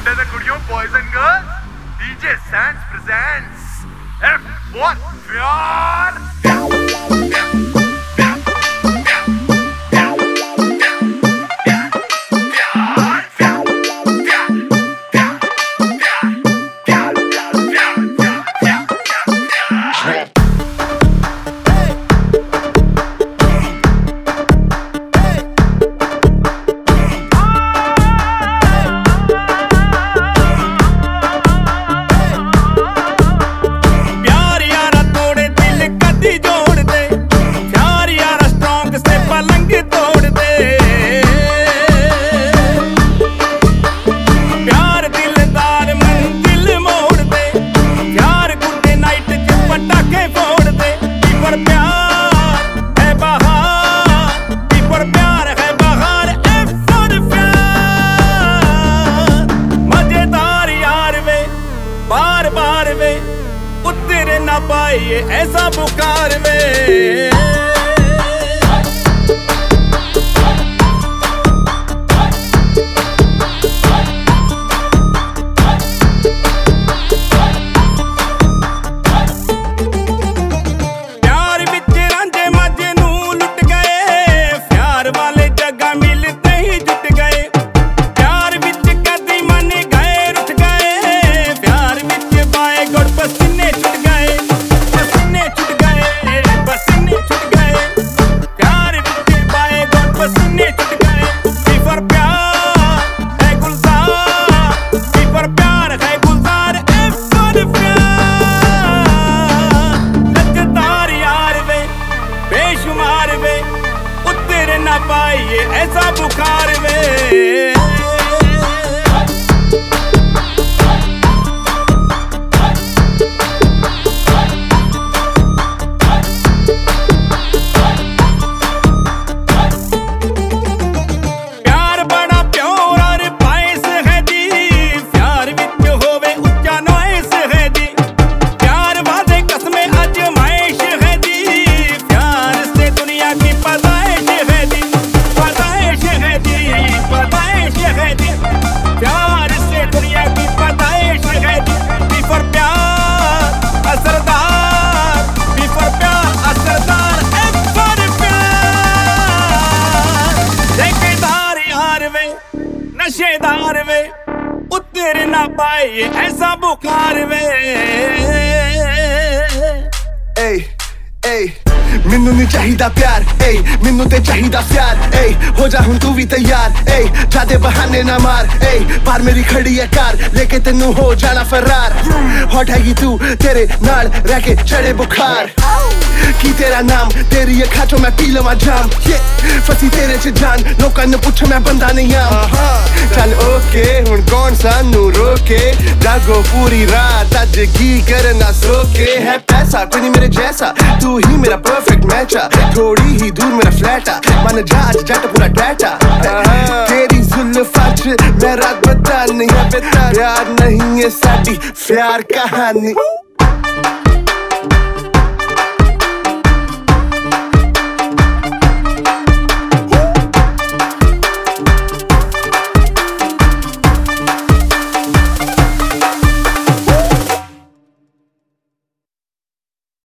under the goodio boys and girls dj Sans presents f what. पाइए ऐसा बुखार में। ना पाइए ऐसा बुखार वे नशेदार वे उतर ना पाए ऐसा बुखार वे ਏ ਏ ਮੈਨੂੰ ਨਹੀਂ ਚਾਹੀਦਾ ਪਿਆਰ ਏ ਮੈਨੂੰ ਤੇ ਚਾਹੀਦਾ ਪਿਆਰ ਏ ਹੋ ਜਾ ਹੁਣ ਤੂੰ ਵੀ ਤਿਆਰ ਏ ਜਾਦੇ ਬਹਾਨੇ ਨਾ ਮਾਰ ਏ ਪਰ ਮੇਰੀ ਖੜੀ ਹੈ ਕਾਰ ਲੈ ਕੇ ਤੈਨੂੰ ਹੋ ਜਾਣਾ ਫਰਾਰ ਹੌਟ ਹੈਗੀ ਤੂੰ ਤੇਰੇ ਨਾਲ ਰਹਿ ਕੇ ਚੜੇ ਬੁਖਾਰ की तेरा नाम तेरी ये खाचो मैं पी लवा जाम ये फसी तेरे च जान लोकां ने पूछो मैं बंदा नहीं आम चल ओके हुन कौन सानू रोके जागो पूरी रात अज की करना सोके है पैसा कोई नहीं मेरे जैसा तू ही मेरा परफेक्ट मैच थोड़ी ही दूर मेरा फ्लैट मन जा आज जट पूरा टैटा तेरी जुल्फा मैं रात बता नहीं प्यार नहीं है साड़ी प्यार कहानी